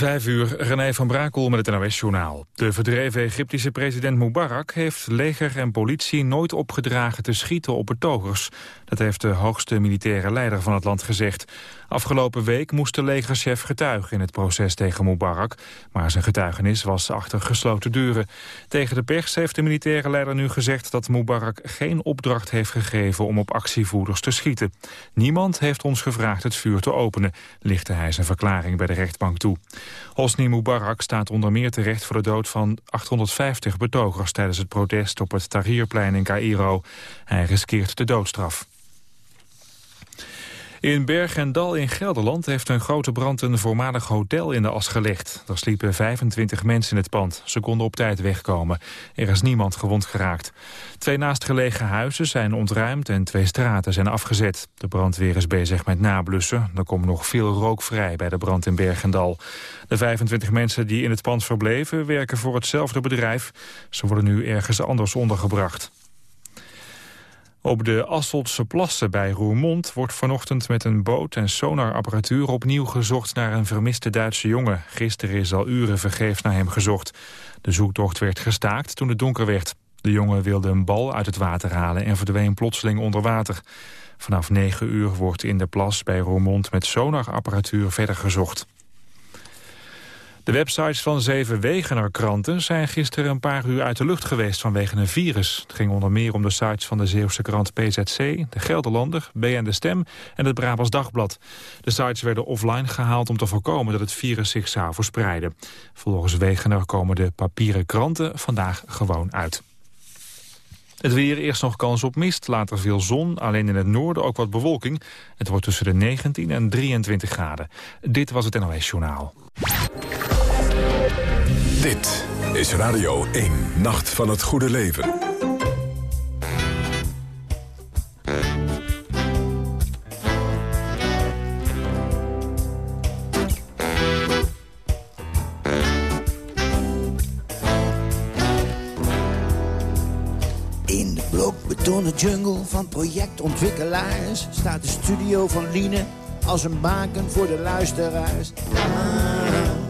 Vijf uur, René van Brakel met het NOS-journaal. De verdreven Egyptische president Mubarak heeft leger en politie nooit opgedragen te schieten op betogers. Dat heeft de hoogste militaire leider van het land gezegd. Afgelopen week moest de legerchef getuigen in het proces tegen Mubarak, maar zijn getuigenis was achter gesloten deuren. Tegen de pers heeft de militaire leider nu gezegd dat Mubarak geen opdracht heeft gegeven om op actievoerders te schieten. Niemand heeft ons gevraagd het vuur te openen, lichtte hij zijn verklaring bij de rechtbank toe. Hosni Mubarak staat onder meer terecht voor de dood van 850 betogers tijdens het protest op het Tahrirplein in Cairo. Hij riskeert de doodstraf. In Berg en Dal in Gelderland heeft een grote brand een voormalig hotel in de as gelegd. Er sliepen 25 mensen in het pand. Ze konden op tijd wegkomen. Er is niemand gewond geraakt. Twee naastgelegen huizen zijn ontruimd en twee straten zijn afgezet. De brandweer is bezig met nablussen. Er komt nog veel rook vrij bij de brand in Berg en Dal. De 25 mensen die in het pand verbleven werken voor hetzelfde bedrijf. Ze worden nu ergens anders ondergebracht. Op de Asseltse plassen bij Roermond wordt vanochtend met een boot en sonarapparatuur opnieuw gezocht naar een vermiste Duitse jongen. Gisteren is al uren vergeefs naar hem gezocht. De zoektocht werd gestaakt toen het donker werd. De jongen wilde een bal uit het water halen en verdween plotseling onder water. Vanaf 9 uur wordt in de plas bij Roermond met sonarapparatuur verder gezocht. De websites van zeven Wegener-kranten zijn gisteren een paar uur uit de lucht geweest vanwege een virus. Het ging onder meer om de sites van de Zeeuwse krant PZC, de Gelderlander, BN De Stem en het Brabants Dagblad. De sites werden offline gehaald om te voorkomen dat het virus zich zou verspreiden. Volgens Wegener komen de papieren kranten vandaag gewoon uit. Het weer, eerst nog kans op mist, later veel zon. Alleen in het noorden ook wat bewolking. Het wordt tussen de 19 en 23 graden. Dit was het NOS Journaal. Dit is Radio 1, Nacht van het Goede Leven. In de blokbetonnen jungle van projectontwikkelaars... staat de studio van Liene als een baken voor de luisteraars. Ah,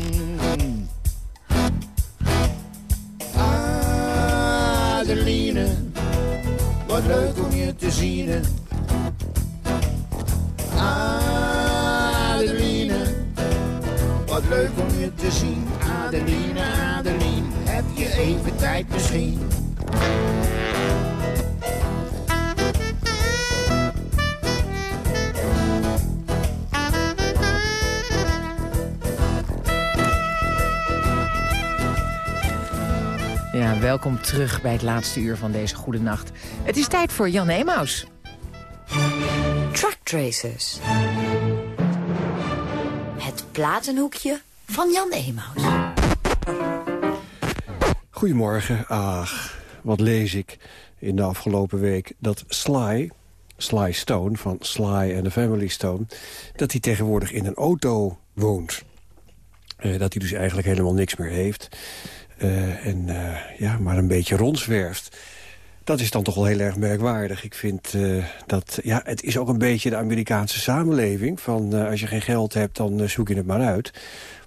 Adeline, wat leuk om je te zien. Adeline, wat leuk om je te zien. Adeline, Adeline, heb je even tijd misschien? Welkom terug bij het laatste uur van deze goede nacht. Het is tijd voor Jan Emaus. Track Tracers. Het platenhoekje van Jan Emaus. Goedemorgen. Ach, wat lees ik in de afgelopen week. Dat Sly, Sly Stone van Sly and the Family Stone... dat hij tegenwoordig in een auto woont. Eh, dat hij dus eigenlijk helemaal niks meer heeft. Eh, en uh, ja, maar een beetje rondzwerft. Dat is dan toch wel heel erg merkwaardig. Ik vind uh, dat, ja, het is ook een beetje de Amerikaanse samenleving. Van als je geen geld hebt, dan zoek je het maar uit.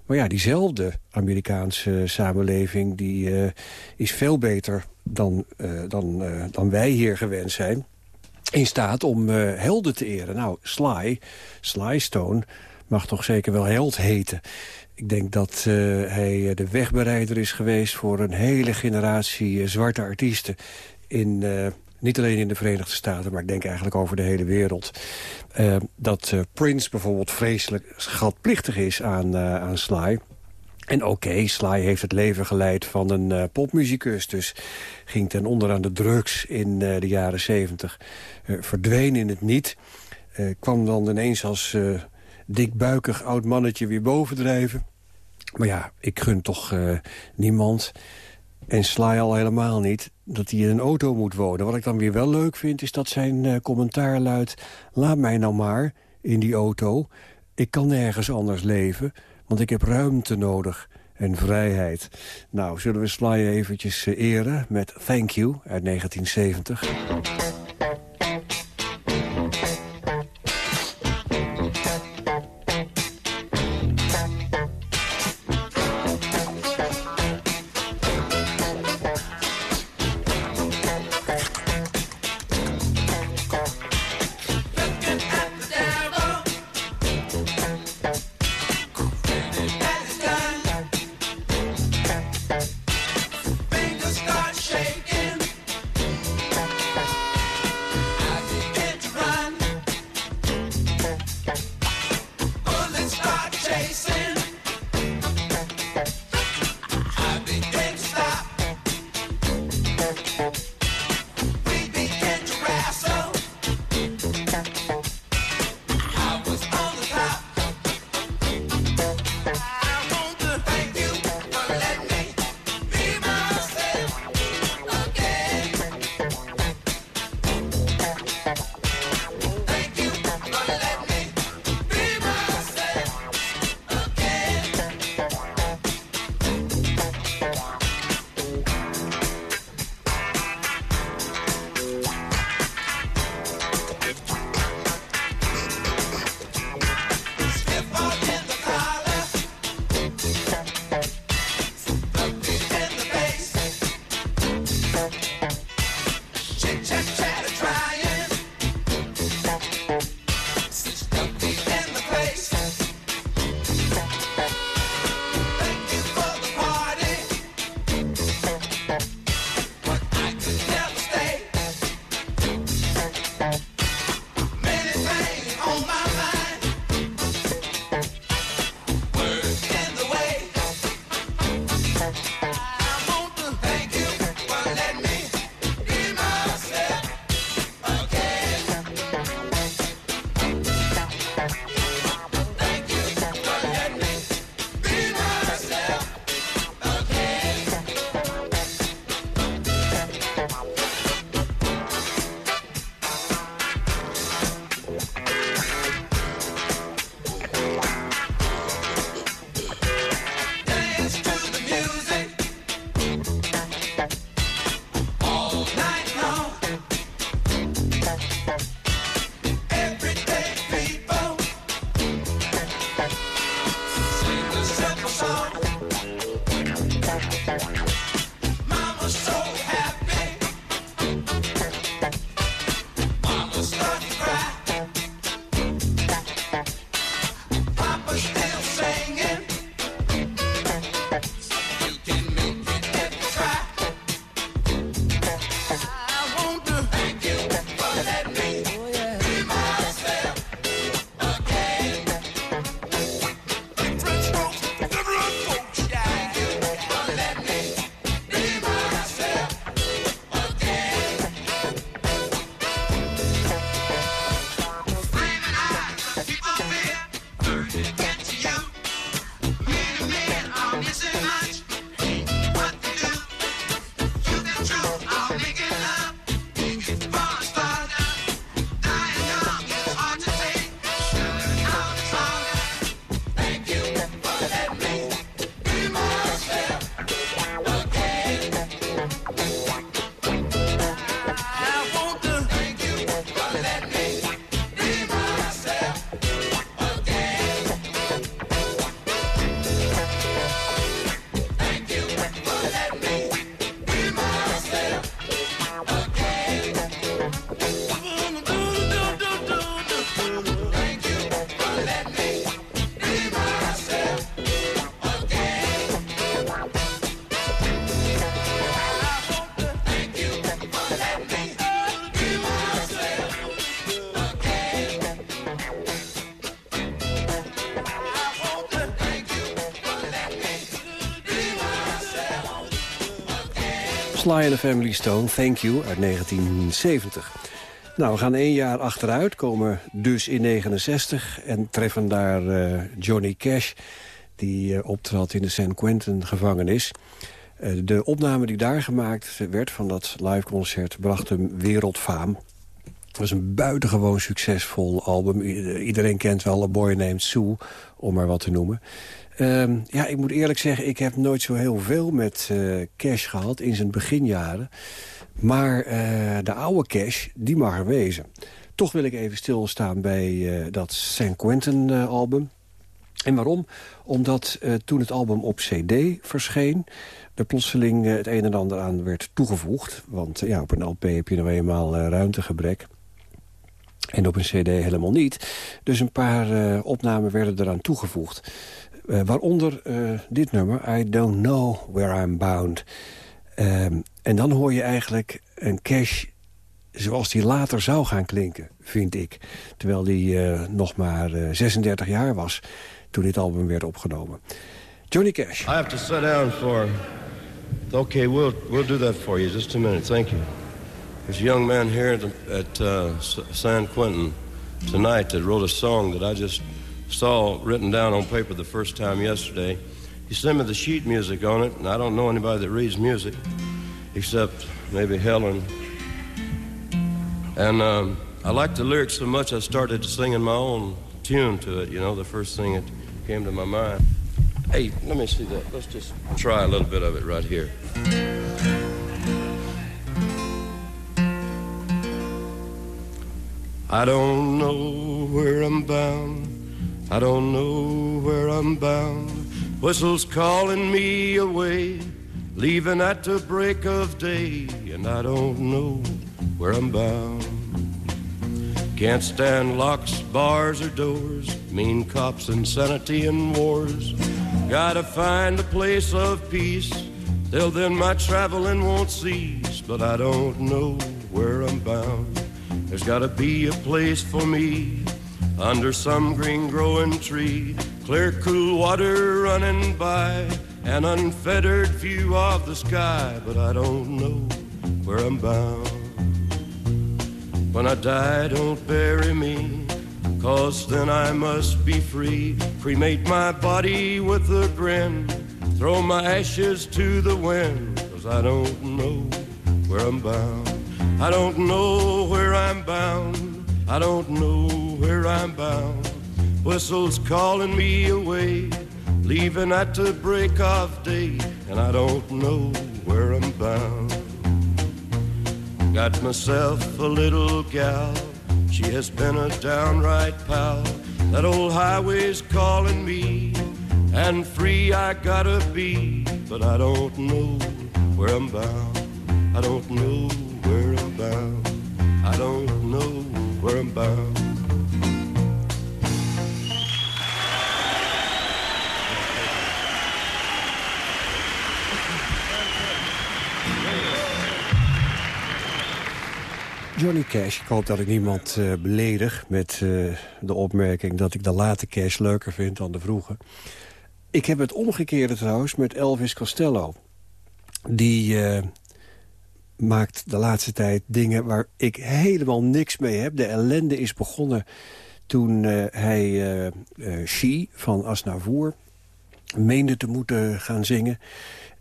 Maar ja, diezelfde Amerikaanse samenleving... die is veel beter dan, dan, dan wij hier gewend zijn. In staat om helden te eren. Nou, Sly, Sly Stone mag toch zeker wel held heten. Ik denk dat uh, hij de wegbereider is geweest voor een hele generatie uh, zwarte artiesten. In, uh, niet alleen in de Verenigde Staten, maar ik denk eigenlijk over de hele wereld. dat Prince bijvoorbeeld vreselijk schatplichtig is aan, aan Sly. En oké, Sly heeft het leven geleid van een popmuzikus. Dus ging ten onder aan de drugs in de jaren zeventig. verdween in het niet. kwam dan ineens als dikbuikig oud mannetje weer bovendrijven. Maar ja, ik gun toch uh, niemand, en Sly al helemaal niet, dat hij in een auto moet wonen. Wat ik dan weer wel leuk vind, is dat zijn uh, commentaar luidt... laat mij nou maar in die auto. Ik kan nergens anders leven, want ik heb ruimte nodig en vrijheid. Nou, zullen we Sly eventjes uh, eren met Thank You uit 1970... Sly and the Family Stone, Thank You, uit 1970. Nou, we gaan één jaar achteruit, komen dus in 69... en treffen daar uh, Johnny Cash, die uh, optrad in de San Quentin-gevangenis. de opname die daar gemaakt werd van dat liveconcert... bracht hem wereldfaam. Het was een buitengewoon succesvol album. Iedereen kent wel A Boy Named Sue, om maar wat te noemen. Ehm, ja, ik moet eerlijk zeggen, ik heb nooit zo heel veel met Cash gehad in zijn beginjaren. Maar de oude Cash, die mag er wezen. Toch wil ik even stilstaan bij uh, dat San Quentin-album. en waarom? Omdat toen het album op cd verscheen... er plotseling het een en ander aan werd toegevoegd. Want ja, op een LP heb je nou eenmaal ruimtegebrek. En op een cd helemaal niet. Dus een paar opnamen werden eraan toegevoegd. Waaronder dit nummer, I Don't Know Where I'm Bound. Ehm, en dan hoor je eigenlijk een Cash zoals die later zou gaan klinken, vind ik. Terwijl die uh, nog maar uh, 36 jaar was toen dit album werd opgenomen. Johnny Cash. I have to sit down for... Okay, we'll, we'll do that for you. Just a minute, thank you. There's a young man here at, at uh, San Quentin tonight that wrote a song that I just saw written down on paper the first time yesterday. He sent me the sheet music on it, and I don't know anybody that reads music, except maybe Helen and um, I liked the lyrics so much I started singing my own tune to it, you know, the first thing that came to my mind. Hey, let me see that. Let's just try a little bit of it right here. I don't know where I'm bound. I don't know where I'm bound. Whistles calling me away, leaving at the break of day, and I don't know where I'm bound. Can't stand locks, bars, or doors, mean cops, insanity, and wars. Gotta find a place of peace, till then my traveling won't cease. But I don't know where I'm bound. There's gotta be a place for me, under some green growing tree. Clear, cool water running by, an unfettered view of the sky. But I don't know where I'm bound. When I die, don't bury me, cause then I must be free. Cremate my body with a grin, throw my ashes to the wind, cause I don't know where I'm bound. I don't know where I'm bound. I don't know where I'm bound. Whistles calling me away, leaving at the break of day, and I don't know where I'm bound. Got myself a little gal. She has been a downright pal. That old highway's calling me, and free I gotta be. But I don't know where I'm bound. I don't know where I'm bound. I don't Johnny Cash. Ik hoop dat ik niemand uh, beledig met uh, de opmerking... dat ik de late Cash leuker vind dan de vroege. Ik heb het omgekeerde trouwens met Elvis Costello. Die uh, maakt de laatste tijd dingen waar ik helemaal niks mee heb. De ellende is begonnen toen hij She van Asnavoer meende te moeten gaan zingen.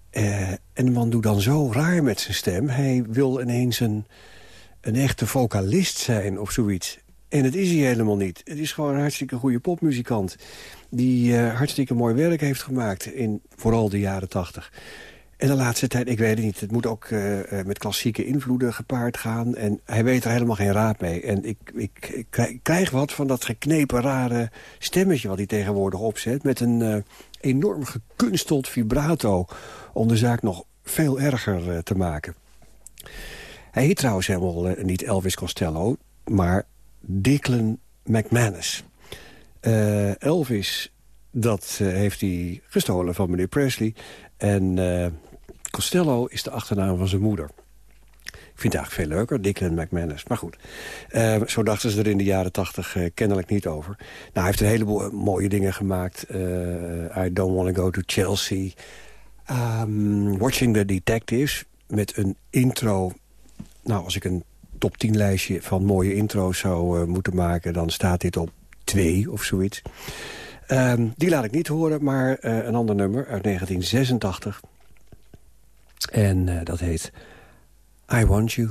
en de man doet dan zo raar met zijn stem. Hij wil ineens een een echte vocalist zijn of zoiets. En het is hij helemaal niet. Het is gewoon een hartstikke goede popmuzikant... die uh, hartstikke mooi werk heeft gemaakt in vooral de jaren tachtig. En de laatste tijd, ik weet het niet, het moet ook uh, met klassieke invloeden gepaard gaan. En hij weet er helemaal geen raad mee. En ik, ik, krijg wat van dat geknepen, rare stemmetje wat hij tegenwoordig opzet... met een uh, enorm gekunsteld vibrato om de zaak nog veel erger te maken. Hij heet trouwens helemaal niet Elvis Costello, maar Declan McManus. Elvis, dat heeft hij gestolen van meneer Presley. En Costello is de achternaam van zijn moeder. Ik vind het eigenlijk veel leuker, Declan McManus. Maar goed, zo dachten ze er in de jaren tachtig kennelijk niet over. Nou, hij heeft een heleboel mooie dingen gemaakt. I Don't Want to Go to Chelsea. Um, Watching the Detectives met een intro nou, als ik een top 10 lijstje van mooie intro's zou uh, moeten maken... dan staat dit op twee of zoiets. Ehm, die laat ik niet horen, maar eh, een ander nummer uit 1986. En uh, dat heet I Want You.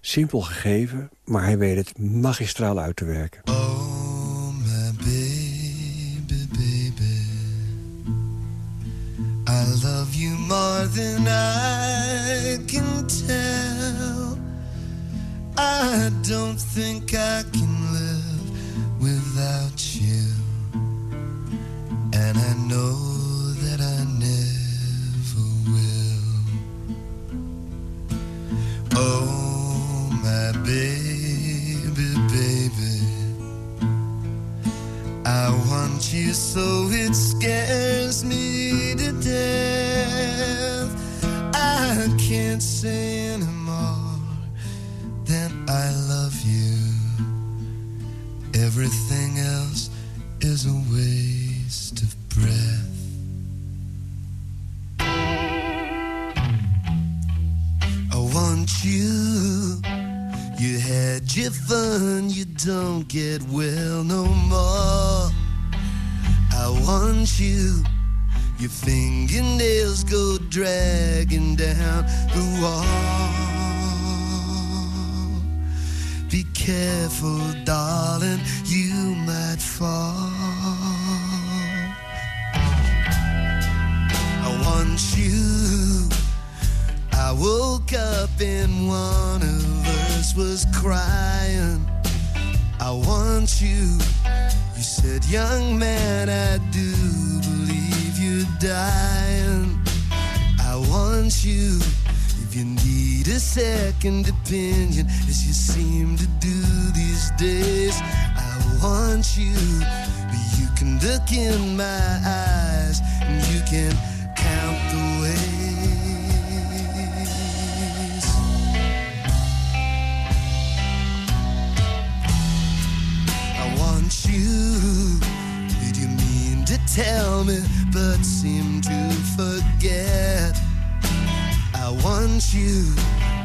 Simpel gegeven, maar hij weet het magistraal uit te werken. Oh, my baby, baby. I love you more than I can tell. I don't think I can live without you. And I know Oh, my baby, baby. I want you so it scares me to death. I can't say anymore that I love you. Everything else is a waste your fun, you don't get well no more. I want you. Your fingernails go dragging down the wall. Be careful, darling, you might fall. I want you. I woke up in one of was crying. I want you. You said, young man, I do believe you're dying. I want you. If you need a second opinion, as you seem to do these days, I want you. You can look in my eyes and you can count the but seem to forget? I want you.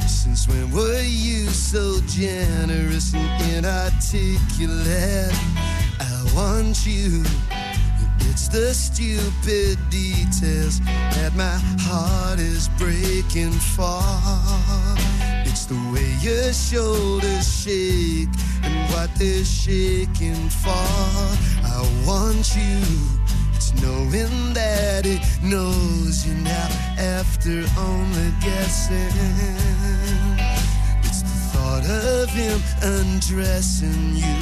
Since when were you so generous and inarticulate? I want you. It's the stupid details that my heart is breaking for. It's the way your shoulders shake and what they're shaking for. I want you. Knowing that it knows you now after only guessing. It's the thought of him undressing you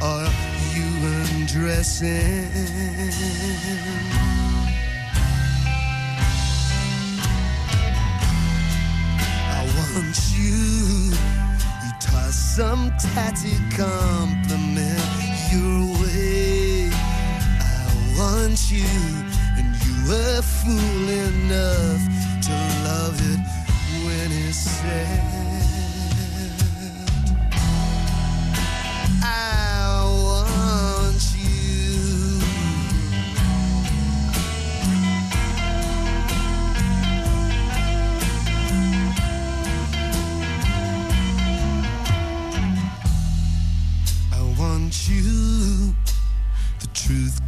or you undressing. I want you. You toss some tatty compliment your way. I want you, and you were fool enough to love it when it's said. I want you. I want you.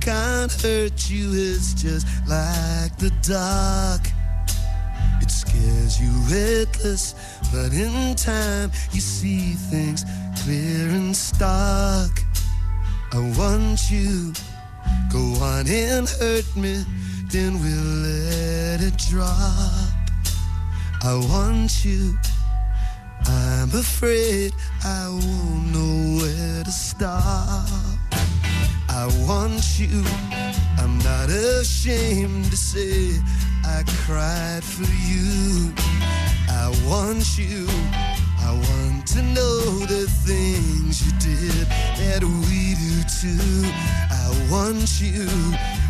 Can't hurt you, it's just like the dark. It scares you witless, but in time you see things clear and stark. I want you. Go on and hurt me, then we'll let it drop. I want you. I'm afraid I won't know where to stop. I want you. I'm not ashamed to say I cried for you. I want you. I want to know the things you did that we do too. I want you.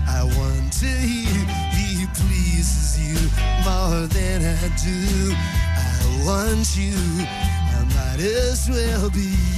I want to hear he pleases you more than I do. I want you. I might as well be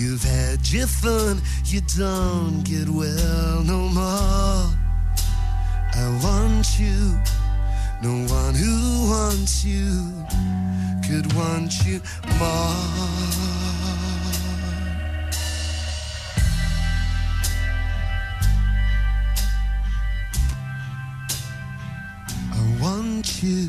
You've had your fun, you don't get well no more. I want you. No one who wants you could want you more. I want you.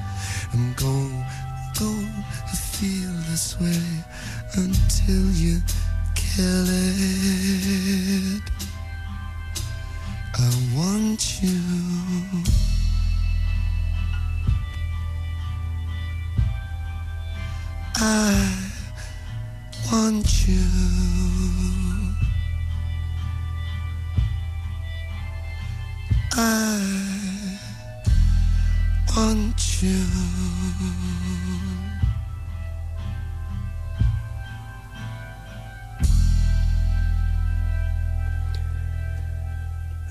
I'm gonna, gonna feel this way until you kill it. I want you. I want you. I want.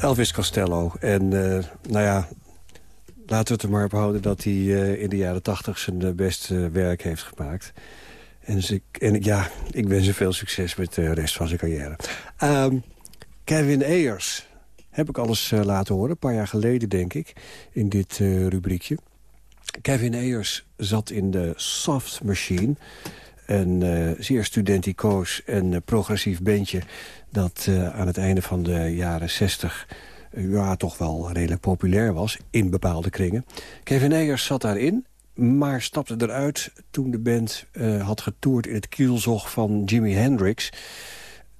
Elvis Costello. En uh, nou ja, laten we het er maar op houden... dat hij uh, in de jaren tachtig zijn uh, beste werk heeft gemaakt. En, ik, en ja, ik wens hem veel succes met de rest van zijn carrière. Um, Kevin Ayers heb ik alles uh, laten horen, een paar jaar geleden denk ik, in dit uh, rubriekje. Kevin Ayers zat in de Soft Machine. Een uh, zeer studenticoos en progressief bandje... dat aan het einde van de jaren 60 ja, toch wel redelijk populair was... in bepaalde kringen. Kevin Ayers zat daarin, maar stapte eruit toen de band had getoerd... in het kielzog van Jimi Hendrix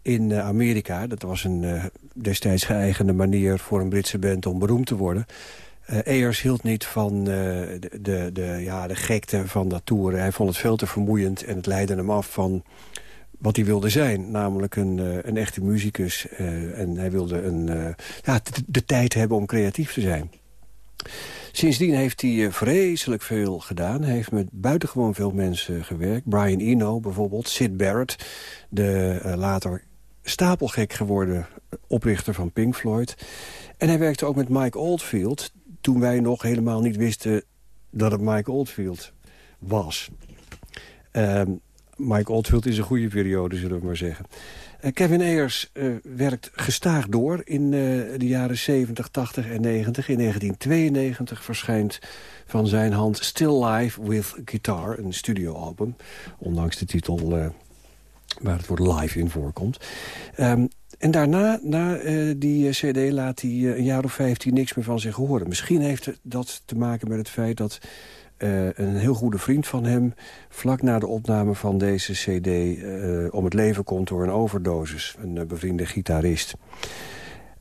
in Amerika. Dat was een destijds geëigende manier voor een Britse band om beroemd te worden. Uh, Ayers hield niet van de, de, ja, de gekte van dat toeren. Hij vond het veel te vermoeiend en het leidde hem af van wat hij wilde zijn. Namelijk een, een echte muzikus. en hij wilde een, ja, de, de, tijd hebben om creatief te zijn. Sindsdien heeft hij vreselijk veel gedaan. Hij heeft met buitengewoon veel mensen gewerkt. Brian Eno bijvoorbeeld, Sid Barrett... de later stapelgek geworden oprichter van Pink Floyd. En hij werkte ook met Mike Oldfield... toen wij nog helemaal niet wisten dat het Mike Oldfield was. Uh, Mike Oldfield is een goede periode, zullen we maar zeggen. Uh, Kevin Ayers uh, werkt gestaag door in uh, de jaren 70, 80 en 90. In 1992 verschijnt van zijn hand Still Live with Guitar, een studioalbum. Ondanks de titel waar het woord live in voorkomt. Um, en daarna, na uh, die eh, cd, laat hij uh, een jaar of vijftien niks meer van zich horen. Misschien heeft dat te maken met het feit dat een heel goede vriend van hem... vlak na de opname van deze cd om het leven komt door een overdosis. Een bevriende gitarist.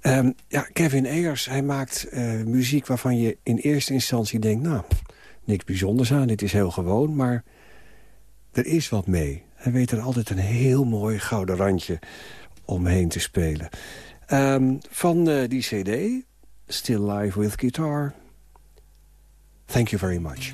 Um, ja, Kevin Ayers, hij maakt muziek waarvan je in eerste instantie denkt... nou, niks bijzonders aan, dit is heel gewoon, maar er is wat mee. Hij weet er altijd een heel mooi gouden randje omheen te spelen. Um, van uh, die cd, Still Live with Guitar. Thank you very much.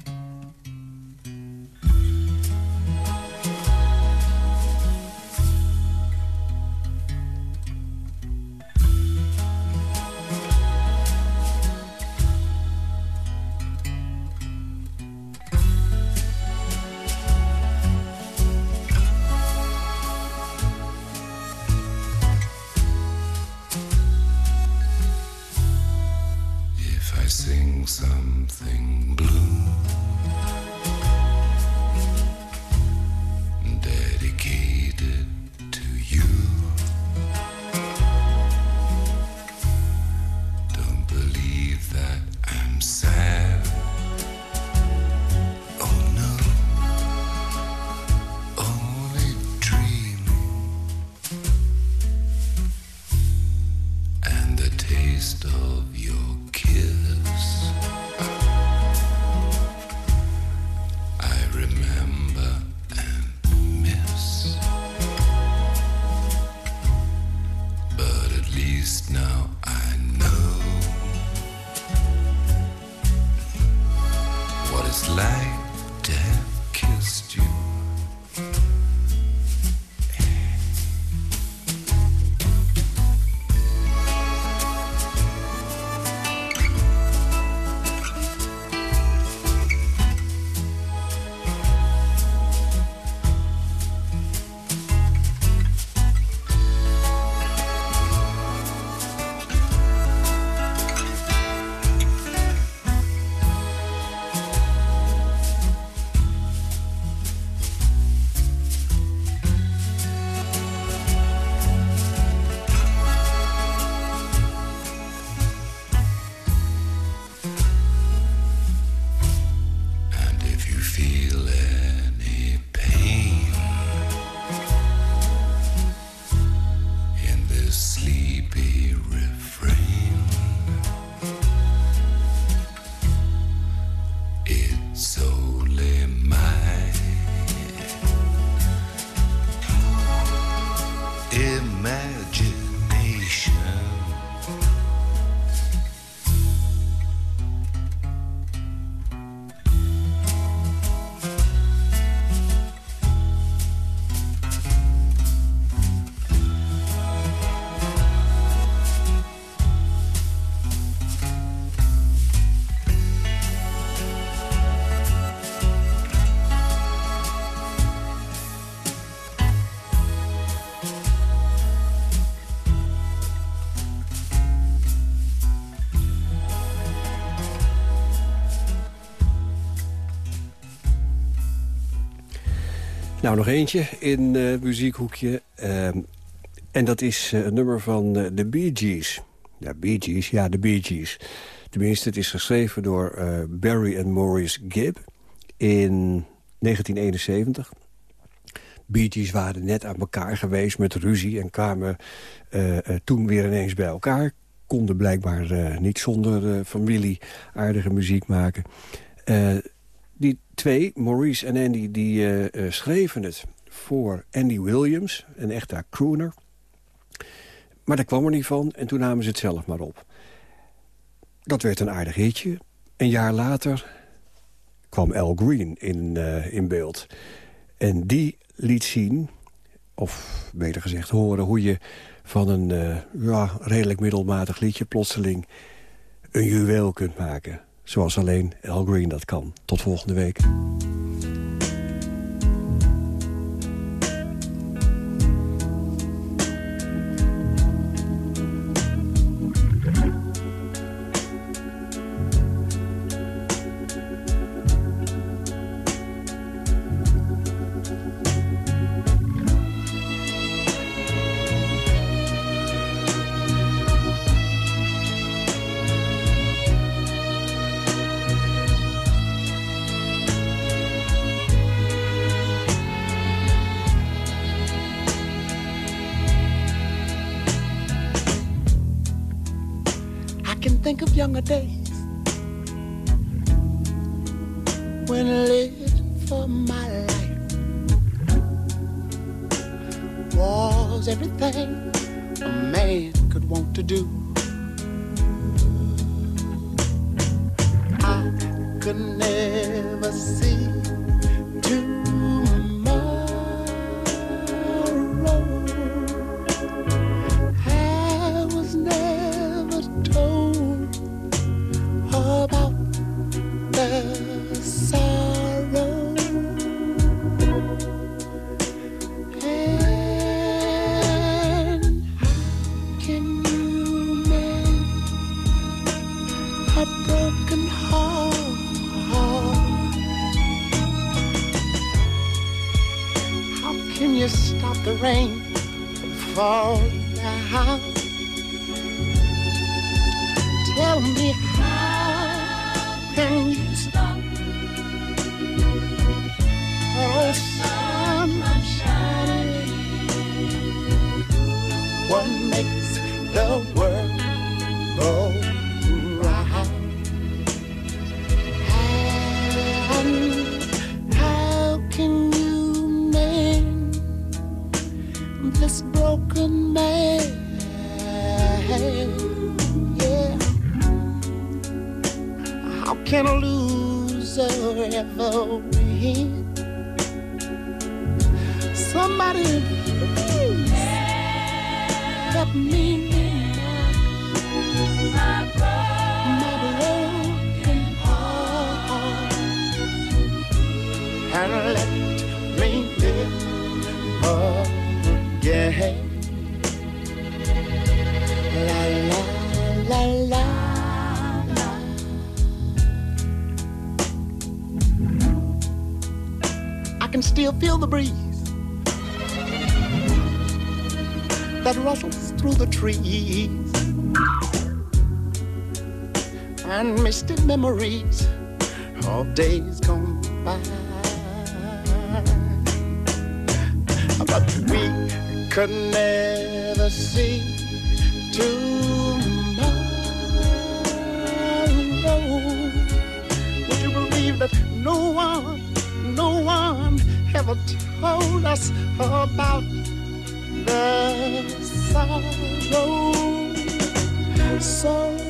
Nou, nog eentje in uh, muziekhoekje. Uh, en dat is uh, een nummer van uh, de Bee Gees. Ja, Bee Gees, ja, de Bee Gees. Tenminste, het is geschreven door Barry en Maurice Gibb in 1971. Bee Gees waren net aan elkaar geweest met ruzie... en kwamen toen weer ineens bij elkaar. Konden blijkbaar niet zonder familie aardige muziek maken die twee, Maurice en Andy, die uh, schreven het voor Andy Williams, een echte crooner. Maar daar kwam er niet van en toen namen ze het zelf maar op. Dat werd een aardig hitje. Een jaar later kwam Al Green in, uh, in beeld. En die liet zien, of beter gezegd horen... hoe je van een ja, redelijk middelmatig liedje plotseling een juweel kunt maken. Zoals alleen Al Green dat kan. Tot volgende week. young a day. twisted memories of days gone by. But we could never see tomorrow. Would you believe that no one, no one ever told us about the sorrow? sorrow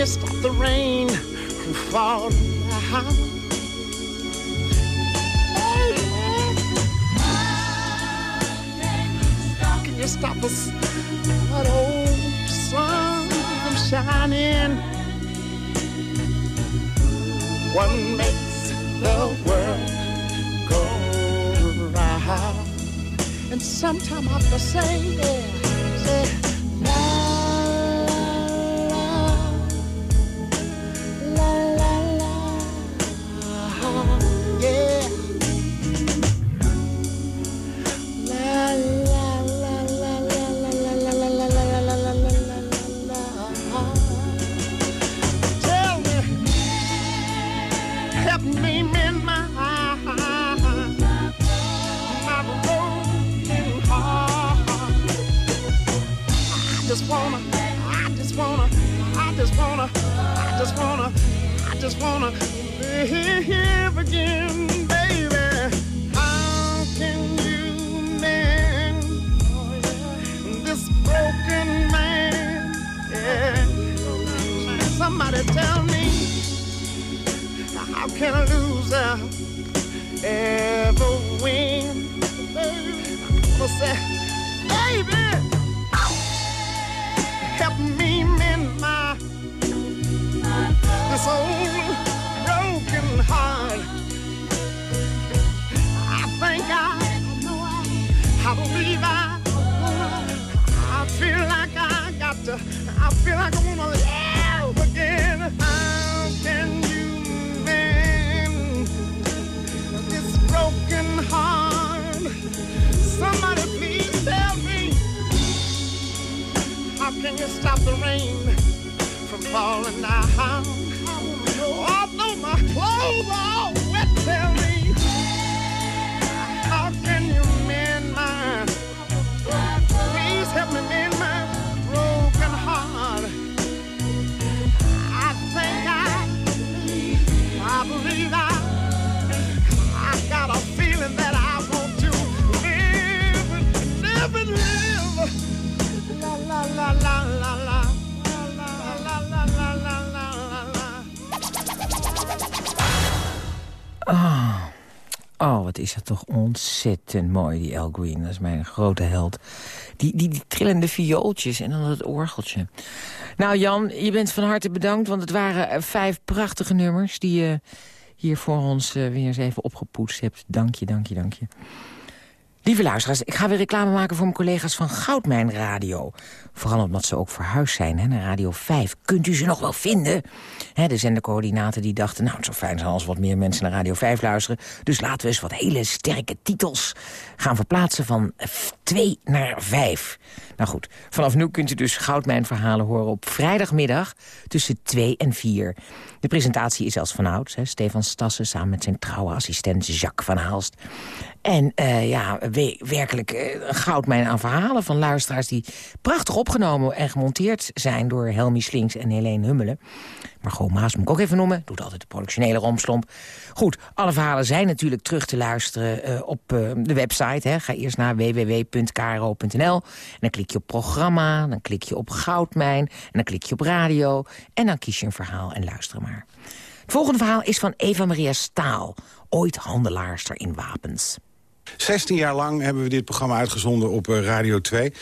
you stop the rain from falling Can You stop us, that old sun from shining. What makes the world go round? And sometime I have to say, yeah, yeah. Oh, wat is dat toch ontzettend mooi, die El Green. Dat is mijn grote held. Die, die, die trillende viooltjes en dan het orgeltje. Nou Jan, je bent van harte bedankt, want het waren eh, vijf prachtige nummers... die je hier voor ons eh, weer eens even opgepoetst hebt. Dank je, dank je, dank je. Lieve luisteraars, ik ga weer reclame maken voor mijn collega's van Goudmijn Radio. Vooral omdat ze ook verhuisd zijn hè, naar Radio 5. Kunt u ze nog wel vinden? Hè, de zendercoördinaten die dachten... nou, het zou fijn zijn als wat meer mensen naar Radio 5 luisteren. Dus laten we eens wat hele sterke titels gaan verplaatsen van 2 naar 5. Nou goed, vanaf nu kunt u dus Goudmijn verhalen horen op vrijdagmiddag tussen 2 en 4. De presentatie is als vanouds. Hè, Stefan Stassen samen met zijn trouwe assistent Jacques van Haalst. En uh, ja, we, werkelijk uh, een goudmijn aan verhalen van luisteraars... die prachtig opgenomen en gemonteerd zijn door Helmi Slinks en Helene Hummelen. Margot Maas moet ik ook even noemen. Doet altijd de productionele romslomp. Goed, alle verhalen zijn natuurlijk terug te luisteren uh, op de website. Hè. Ga eerst naar www.kro.nl. Dan klik je op programma, dan klik je op goudmijn... en dan klik je op radio en dan kies je een verhaal en luister maar. Het volgende verhaal is van Eva Maria Staal, ooit handelaarster in wapens. 16 jaar lang hebben we dit programma uitgezonden op uh, Radio 2.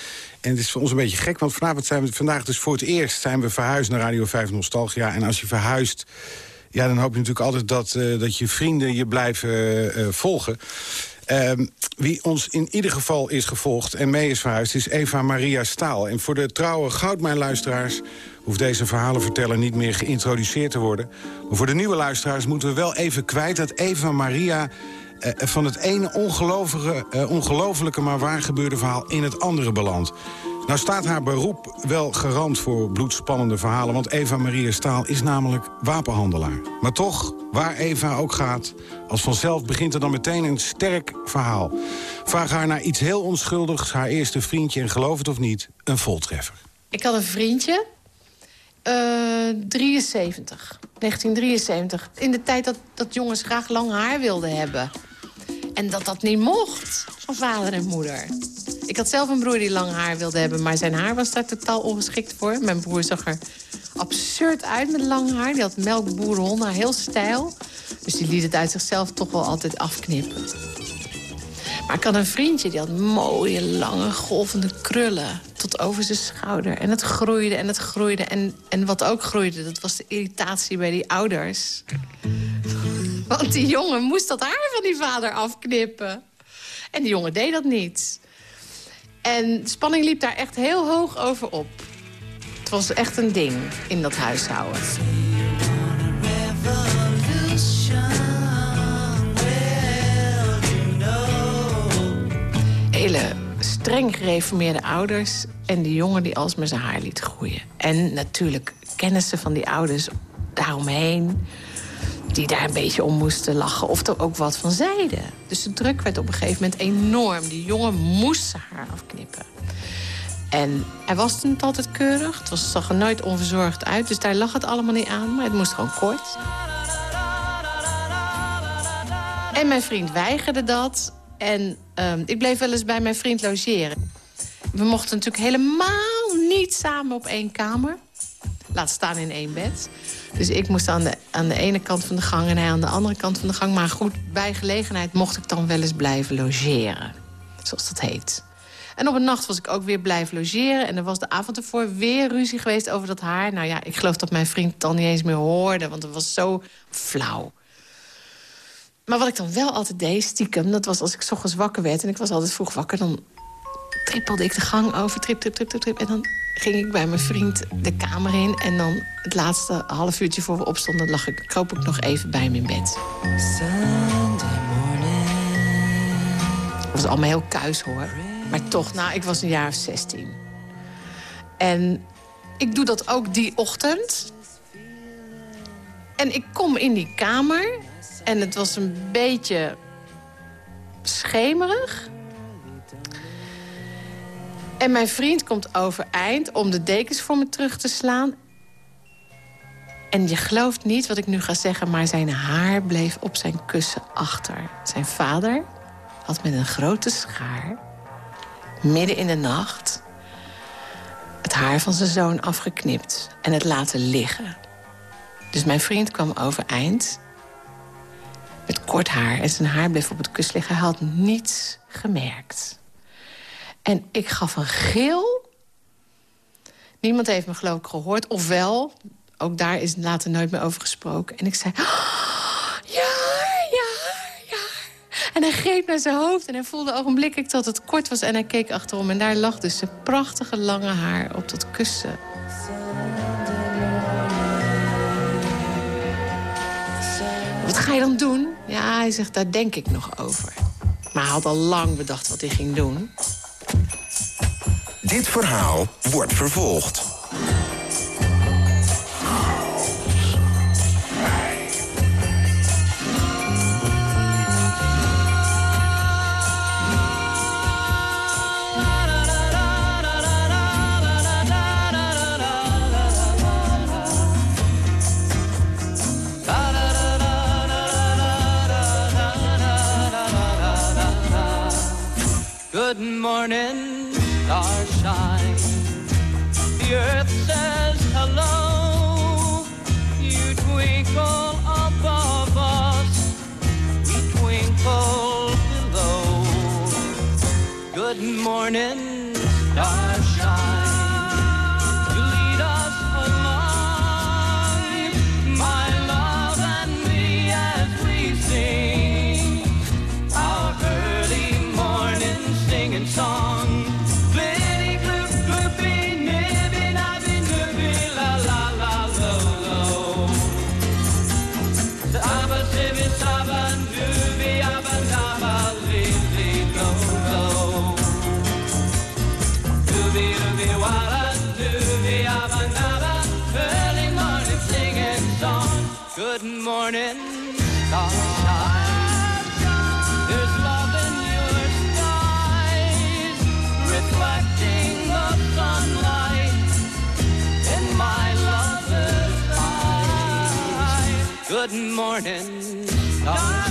En het is voor ons een beetje gek, want vanavond zijn we, vandaag dus voor het eerst... zijn we verhuisd naar Radio 5 Nostalgia. En als je verhuist, ja, dan hoop je natuurlijk altijd dat, uh, dat je vrienden je blijven uh, volgen. Uh, wie ons in ieder geval is gevolgd en mee is verhuisd... is Eva Maria Staal. En voor de trouwe Goudmijn-luisteraars... hoeft deze verhalenverteller niet meer geïntroduceerd te worden. Maar voor de nieuwe luisteraars moeten we wel even kwijt... dat Eva Maria van het ene uh, ongelofelijke maar waar gebeurde verhaal in het andere belandt. Nou staat haar beroep wel gerand voor bloedspannende verhalen... want Eva Maria Staal is namelijk wapenhandelaar. Maar toch, waar Eva ook gaat, als vanzelf begint er dan meteen een sterk verhaal. Vraag haar naar iets heel onschuldigs, haar eerste vriendje... en geloof het of niet, een voltreffer. Ik had een vriendje, uh, 73, 1973. In de tijd dat, dat jongens graag lang haar wilden hebben. En dat dat niet mocht van vader en moeder. Ik had zelf een broer die lang haar wilde hebben, maar zijn haar was daar totaal ongeschikt voor. Mijn broer zag er absurd uit met lang haar. Die had melkboerenhonden, heel stijl. Dus die liet het uit zichzelf toch wel altijd afknippen. Maar ik had een vriendje, die had mooie, lange, golvende krullen. Tot over zijn schouder. En het groeide en het groeide. En, en wat ook groeide, dat was de irritatie bij die ouders. Want die jongen moest dat haar van die vader afknippen. En die jongen deed dat niet. En de spanning liep daar echt heel hoog over op. Het was echt een ding in dat huishouden. Hele streng gereformeerde ouders en die jongen die alsmaar zijn haar liet groeien. En natuurlijk kennissen van die ouders daaromheen die daar een beetje om moesten lachen of er ook wat van zeiden. Dus de druk werd op een gegeven moment enorm. Die jongen moest zijn haar afknippen. En hij was niet altijd keurig. Het was, zag er nooit onverzorgd uit. Dus daar lag het allemaal niet aan. Maar het moest gewoon kort. En mijn vriend weigerde dat. En um, ik bleef wel eens bij mijn vriend logeren. We mochten natuurlijk helemaal niet samen op één kamer. Laat staan in één bed. Dus ik moest aan de, aan de ene kant van de gang en hij aan de andere kant van de gang. Maar goed, bij gelegenheid mocht ik dan wel eens blijven logeren. Zoals dat heet. En op een nacht was ik ook weer blijven logeren. En er was de avond ervoor weer ruzie geweest over dat haar. Nou ja, ik geloof dat mijn vriend dan niet eens meer hoorde. Want het was zo flauw. Maar wat ik dan wel altijd deed, stiekem... dat was als ik s ochtends wakker werd en ik was altijd vroeg wakker... dan trippelde ik de gang over, trip, trip, trip, trip, trip. En dan ging ik bij mijn vriend de kamer in. En dan het laatste half uurtje voor we opstonden... lag ik, kroop ik nog even bij hem in bed. Het was allemaal heel kuis, hoor. Maar toch, nou, ik was een jaar of 16. En ik doe dat ook die ochtend. En ik kom in die kamer. En het was een beetje schemerig. En mijn vriend komt overeind om de dekens voor me terug te slaan. En je gelooft niet wat ik nu ga zeggen, maar zijn haar bleef op zijn kussen achter. Zijn vader had met een grote schaar, midden in de nacht... het haar van zijn zoon afgeknipt en het laten liggen. Dus mijn vriend kwam overeind met kort haar en zijn haar bleef op het kussen liggen. Hij had niets gemerkt. En ik gaf een gil. Niemand heeft me geloof ik gehoord. Ofwel, ook daar is later nooit meer over gesproken. En ik zei, oh, ja, ja, ja. En hij greep naar zijn hoofd en hij voelde ogenblikkelijk dat het kort was. En hij keek achterom en daar lag dus zijn prachtige lange haar op dat kussen. Ga je dan doen? Ja, hij zegt, daar denk ik nog over. Maar hij had al lang bedacht wat hij ging doen. Dit verhaal wordt vervolgd. Good morning, starshine. The earth says hello. You twinkle above us, we twinkle below. Good morning, starshine. Good morning, starshine. There's love in your skies, reflecting the sunlight in my lover's eyes. Good morning, sunshine.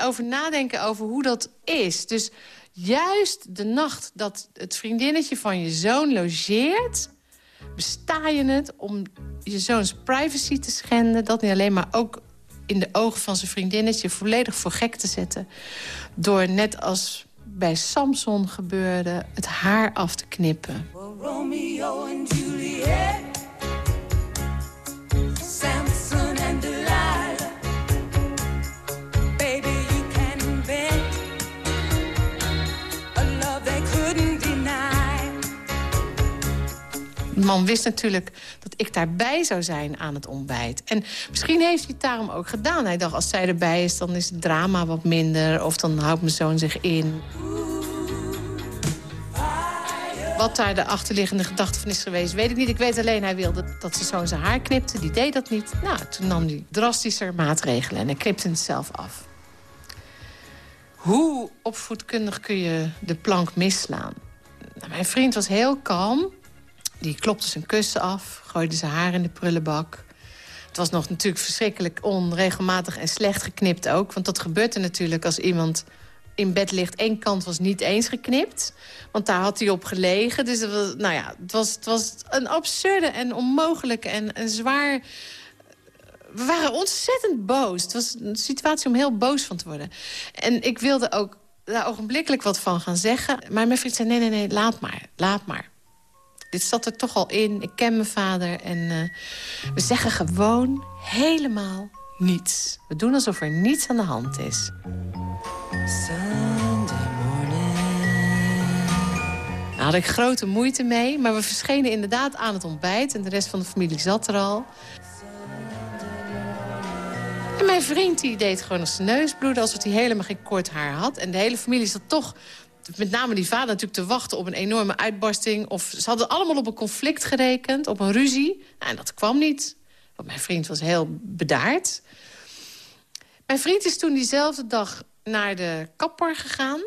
Over nadenken over hoe dat is. Dus juist de nacht dat het vriendinnetje van je zoon logeert... besta je het om je zoons privacy te schenden. Dat niet alleen, maar ook in de ogen van zijn vriendinnetje... volledig voor gek te zetten. Door net als bij Samson gebeurde, het haar af te knippen. Romeo Juliet, man wist natuurlijk dat ik daarbij zou zijn aan het ontbijt. En misschien heeft hij het daarom ook gedaan. Hij dacht, als zij erbij is, dan is het drama wat minder. Of dan houdt mijn zoon zich in. Wat daar de achterliggende gedachte van is geweest, weet ik niet. Ik weet alleen, hij wilde dat zijn zoon zijn haar knipte. Die deed dat niet. Nou, toen nam hij drastischer maatregelen en hij knipte het zelf af. Hoe opvoedkundig kun je de plank misslaan? Nou, mijn vriend was heel kalm. Die klopte zijn kussen af, gooide zijn haar in de prullenbak. was nog natuurlijk verschrikkelijk onregelmatig en slecht geknipt ook. Want dat gebeurt er natuurlijk als iemand in bed ligt. Eén kant was niet eens geknipt. Want daar had hij op gelegen. Dus dat was, nou ja, het, was, het was een absurde en onmogelijke en een zwaar... We waren ontzettend boos. Het was een situatie om heel boos van te worden. En ik wilde ook daar ogenblikkelijk wat van gaan zeggen. Maar mijn vriend zei, nee, nee, nee, laat maar, laat maar. Dit zat er toch al in. Ik ken mijn vader. En uh, we zeggen gewoon helemaal niets. We doen alsof er niets aan de hand is. Daar had ik grote moeite mee. Maar we verschenen inderdaad aan het ontbijt. En de rest van de familie zat er al. En mijn vriend die deed gewoon als zijn neus bloeden... alsof hij helemaal geen kort haar had. En de hele familie zat toch met name die vader natuurlijk te wachten op een enorme uitbarsting. Of ze hadden allemaal op een conflict gerekend, op een ruzie. Nou, en dat kwam niet, want mijn vriend was heel bedaard. Mijn vriend is toen diezelfde dag naar de kapper gegaan...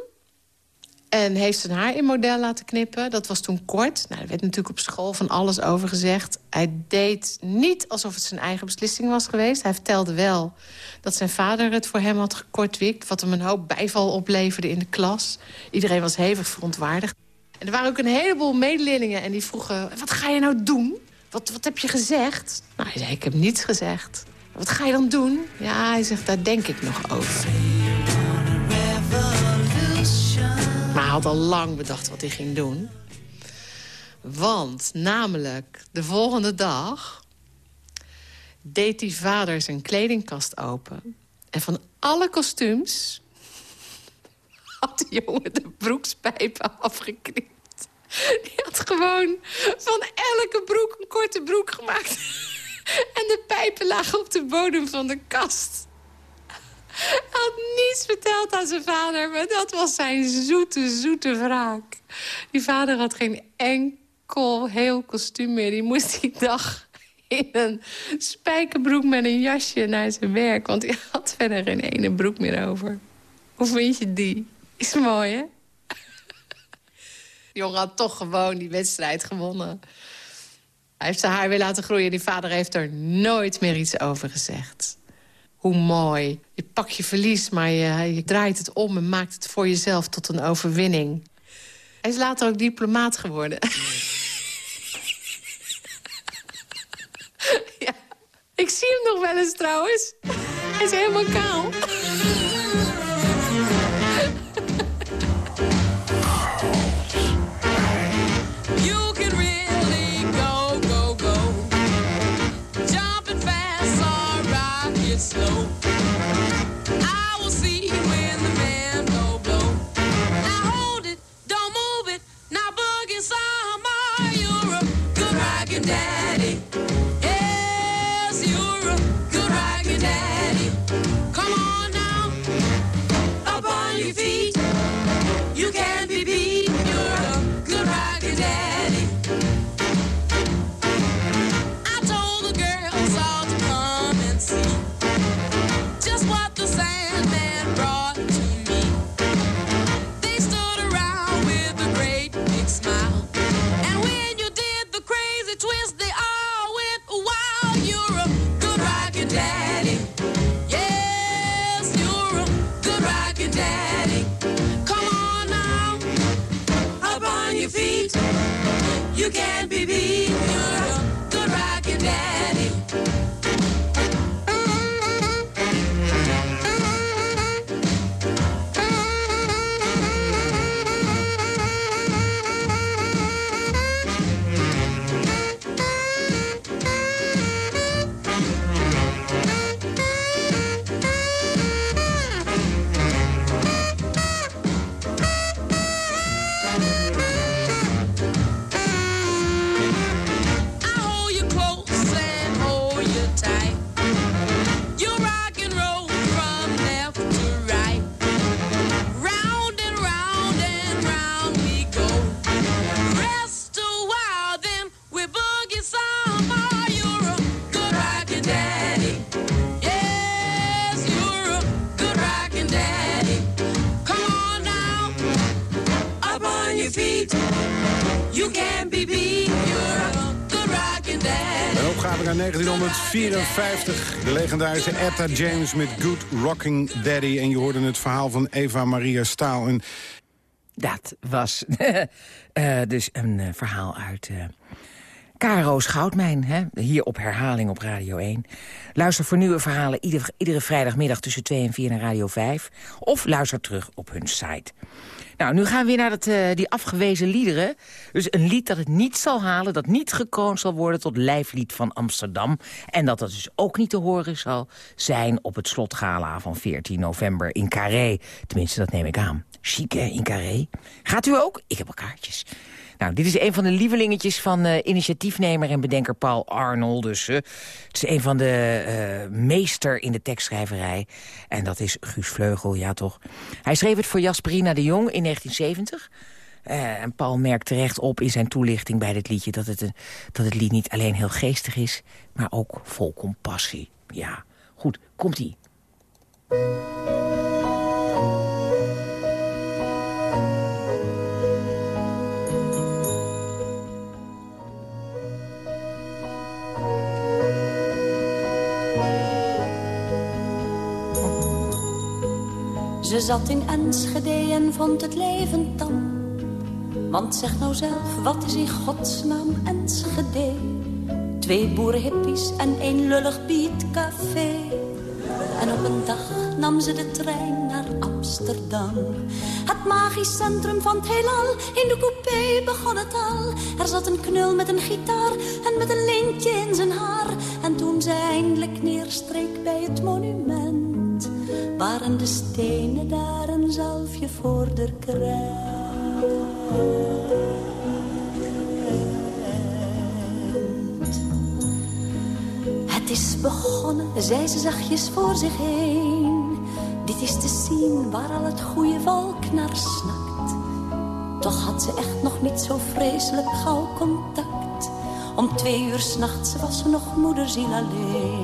en heeft zijn haar in model laten knippen. Dat was toen kort. Nou, er werd natuurlijk op school van alles over gezegd. Hij deed niet alsof het zijn eigen beslissing was geweest. Hij vertelde wel dat zijn vader het voor hem had gekortwikt... wat hem een hoop bijval opleverde in de klas. Iedereen was hevig verontwaardigd. En er waren ook een heleboel medeleerlingen en die vroegen... wat ga je nou doen? Wat, wat heb je gezegd? Nou, hij zei, ik heb niets gezegd. Wat ga je dan doen? Ja, hij zegt, daar denk ik nog over. Had al lang bedacht wat hij ging doen. Want namelijk de volgende dag deed die vader zijn kledingkast open. En van alle kostuums had de jongen de broekspijpen afgeknipt. Die had gewoon van elke broek een korte broek gemaakt. En de pijpen lagen op de bodem van de kast. Hij had niets verteld aan zijn vader, maar dat was zijn zoete, zoete wraak. Die vader had geen enkel heel kostuum meer. Die moest die dag in een spijkerbroek met een jasje naar zijn werk. Want hij had verder geen ene broek meer over. Hoe vind je die? Is mooi, hè? De jongen had toch gewoon die wedstrijd gewonnen. Hij heeft zijn haar weer laten groeien. Die vader heeft er nooit meer iets over gezegd. Hoe mooi. Je pakt je verlies, maar je, je draait het om... en maakt het voor jezelf tot een overwinning. Hij is later ook diplomaat geworden. ja. Ik zie hem nog wel eens trouwens. Hij is helemaal kaal. You can't be beat. 1954. De legendarische Etta James met Good Rocking Daddy. En je hoorde het verhaal van Eva Maria Staal. En Dat was eh, dus een eh, verhaal uit eh Karo's Goudmijn. Hè? Hier op herhaling op Radio 1. Luister voor nieuwe verhalen ieder, iedere vrijdagmiddag tussen 2 en 4 naar Radio 5. Of luister terug op hun site. Nou, nu gaan we weer naar eh, die afgewezen liederen. Dus een lied dat het niet zal halen, dat niet gekroond zal worden tot lijflied van Amsterdam. En dat dat dus ook niet te horen zal zijn op het slotgala van 14 november in Carré. Tenminste, dat neem ik aan. Chic, hè, in Carré. Gaat u ook? Ik heb al kaartjes. Nou, dit is een van de lievelingetjes van eh, initiatiefnemer en bedenker Paul Arnold. Het is een van de eh, meester in de tekstschrijverij. En dat is Guus Vleugel, ja toch. Hij schreef het voor Jasperina de Jong in 1970. Eh, en Paul merkt terecht op in zijn toelichting bij dit liedje... Dat het, dat het lied niet alleen heel geestig is, maar ook vol compassie. Ja, goed, komt-ie. Ze zat in Enschede en vond het leven tam. Want zeg nou zelf, wat is in godsnaam Enschede? Twee boerenhippies en één lullig beatcafé. En op een dag nam ze de trein naar Amsterdam. Het magisch centrum van het heelal, in de coupé begon het al. Er zat een knul met een gitaar en met een lintje in zijn haar. En toen ze eindelijk neerstreek bij het monument... waren de stenen daar een zalfje voor de. Het is begonnen, zei ze zachtjes voor zich heen. Dit is de scene waar al het goede volk naar snakt. Toch had ze echt nog niet zo vreselijk gauw contact. Om twee uur s'nachts was ze nog moederziel alleen.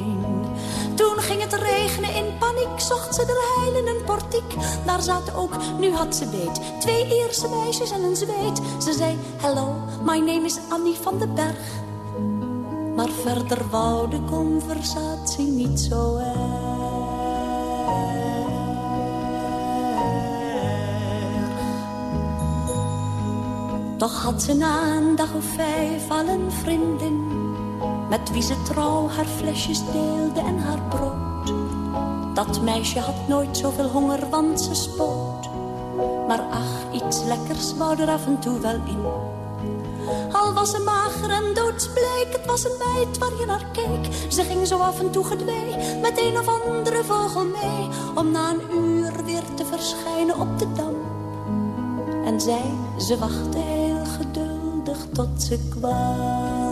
Ging het regenen in paniek, zocht ze er heil in een portiek. Daar zaten ook, nu had ze beet, twee Ierse meisjes en een zweet. Ze zei, hello, my name is Annie van den Berg. Maar verder wou de conversatie niet zo erg. Toch had ze na een dag of vijf al een vriendin... met wie ze trouw haar flesjes deelde en haar brood. Dat meisje had nooit zoveel honger, want ze spoot. Maar ach, iets lekkers wou er af en toe wel in. Al was ze mager en doodsbleek, het was een meid waar je naar keek. Ze ging zo af en toe gedwee, met een of andere vogel mee... om na een uur weer te verschijnen op de dam. En zij, ze wachtte heel geduldig tot ze kwam.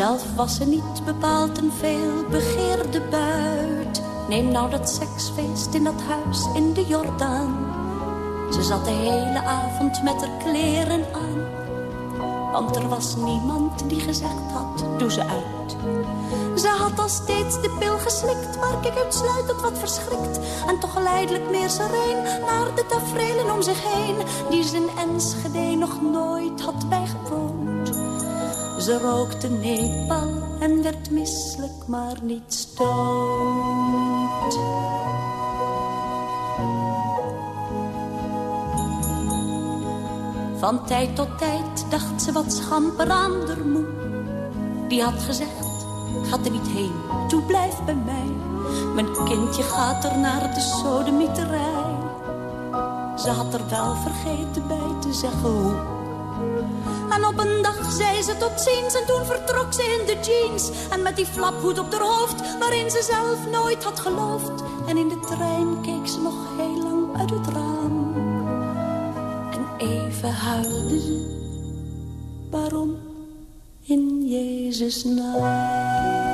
Zelf was ze niet bepaald een veel begeerde buit. Neem nou dat seksfeest in dat huis in de Jordaan. Ze zat de hele avond met haar kleren aan. Want er was niemand die gezegd had, doe ze uit. Ze had al steeds de pil geslikt, maar keek uitsluitend wat verschrikt. En toch geleidelijk meer sereen naar de tafereelen om zich heen. Die ze in Enschede nog nooit had bijgewoond. Ze rookte Nepal en werd misselijk, maar niet stout. Van tijd tot tijd dacht ze wat schamper aan haar moe. Die had gezegd, gaat er niet heen, toe blijf bij mij. Mijn kindje gaat er naar de sodemieterij. Ze had er wel vergeten bij te zeggen hoe. En op een dag zei ze tot ziens en toen vertrok ze in de jeans. En met die flaphoed op haar hoofd, waarin ze zelf nooit had geloofd. En in de trein keek ze nog heel lang uit het raam. En even huilde ze. Waarom? In Jezus naam.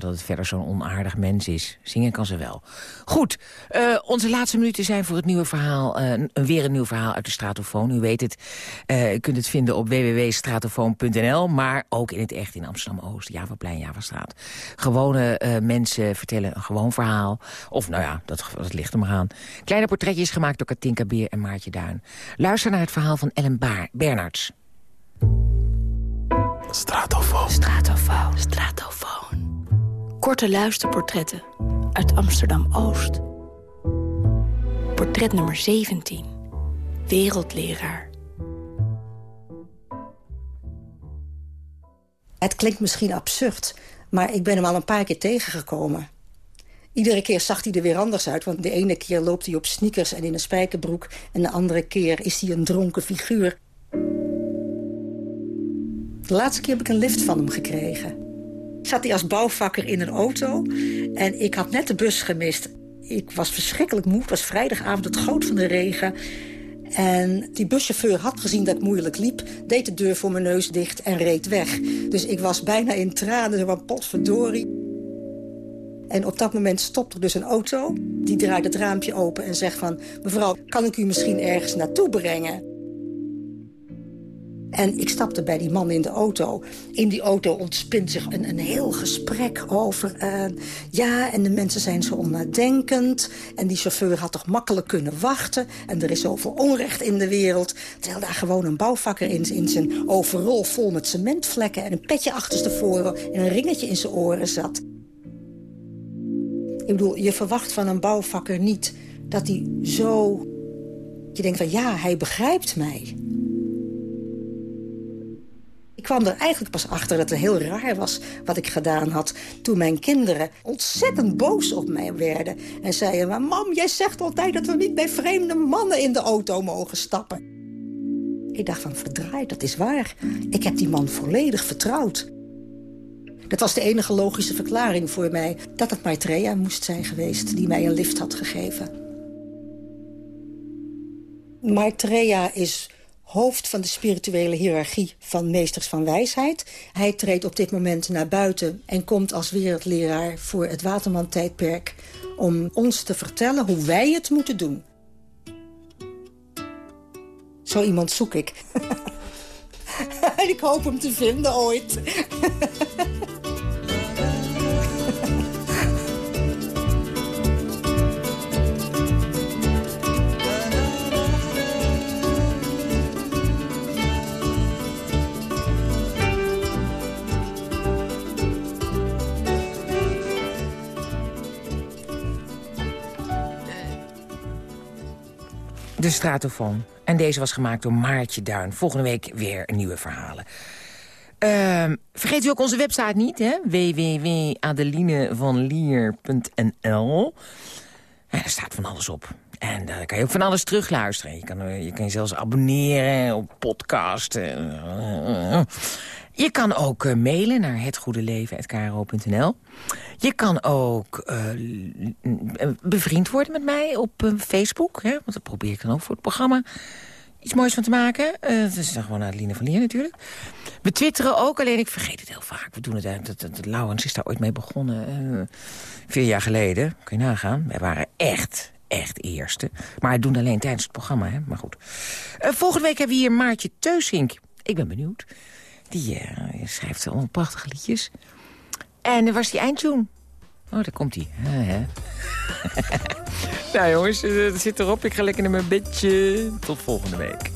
Dat het verder zo'n onaardig mens is. Zingen kan ze wel. Goed, eh, onze laatste minuten zijn voor het nieuwe verhaal. eh, een- weer een nieuw verhaal uit de Stratofoon. U weet het, eh, u kunt het vinden op www.stratofoon.nl. Maar ook in het echt in Amsterdam-Oost. Javaplein, Javastraat. Gewone eh, mensen vertellen een gewoon verhaal. Of nou ja, dat, dat ligt er maar aan. Kleine portretjes gemaakt door Katinka Beer en Maartje Duin. Luister naar het verhaal van Ellen Baar, Bernards. Stratofoon. Stratofoon. Stratofoon. Korte luisterportretten uit Amsterdam-Oost. Portret nummer 17. Wereldleraar. Het klinkt misschien absurd, maar ik ben hem al een paar keer tegengekomen. Iedere keer zag hij er weer anders uit, want de ene keer loopt hij op sneakers en in een spijkerbroek... en de andere keer is hij een dronken figuur. De laatste keer heb ik een lift van hem gekregen. Zat hij als bouwvakker in een auto en ik had net de bus gemist. Ik was verschrikkelijk moe, het was vrijdagavond, het goot van de regen... En die buschauffeur had gezien dat ik moeilijk liep... deed de deur voor mijn neus dicht en reed weg. Dus ik was bijna in tranen, van potverdorie. En op dat moment stopt er dus een auto. Die draait het raampje open en zegt van... mevrouw, kan ik u misschien ergens naartoe brengen? En ik stapte bij die man in de auto. In die auto ontspint zich een, een heel gesprek over... eh, ja, en de mensen zijn zo onnadenkend... en die chauffeur had toch makkelijk kunnen wachten... en er is zoveel onrecht in de wereld... terwijl daar gewoon een bouwvakker in, in zijn overrol vol met cementvlekken... en een petje achterstevoren en een ringetje in zijn oren zat. Ik bedoel, je verwacht van een bouwvakker niet dat hij zo... Je denkt van, ja, hij begrijpt mij. Kwam er eigenlijk pas achter dat het heel raar was wat ik gedaan had... toen mijn kinderen ontzettend boos op mij werden. En zeiden, maar mam, jij zegt altijd dat we niet bij vreemde mannen in de auto mogen stappen. Ik dacht van, verdraai, dat is waar. Ik heb die man volledig vertrouwd. Dat was de enige logische verklaring voor mij... dat het Maitreya moest zijn geweest die mij een lift had gegeven. Maitreya is hoofd van de spirituele hiërarchie van meesters van wijsheid. Hij treedt op dit moment naar buiten en komt als wereldleraar voor het Waterman-tijdperk... om ons te vertellen hoe wij het moeten doen. Zo iemand zoek ik. en ik hoop hem te vinden ooit. De Stratofoon. En deze was gemaakt door Maartje Duin. Volgende week weer nieuwe verhalen. Ehm, vergeet u ook onze website niet, hè? www.adelinevanlier.nl ja, Daar staat van alles op. En daar kan je ook van alles terugluisteren. Je kan, eh, je kan je zelfs abonneren op podcast. Je kan ook eh, mailen naar hetgoedeleven.kro.nl. Je kan ook eh, eh, bevriend worden met mij op Facebook. Hè? Want dat probeer ik dan ook voor het programma iets moois van te maken. Dat is dan gewoon Adeline van Leer natuurlijk. We twitteren ook, alleen ik vergeet het heel vaak. We doen het eigenlijk, dat, dat, is daar ooit mee begonnen. vier jaar geleden, kun je nagaan. Wij waren echt, echt eerste. Maar het doen alleen tijdens het programma, hè? maar goed. Volgende week hebben we hier Maartje Teusink. Ik ben benieuwd. Die eh, schrijft allemaal prachtige liedjes. En er was die eindtune. Oh, daar komt hij. nou jongens, eh, het zit erop. Ik ga lekker naar mijn bedje. Tot volgende week.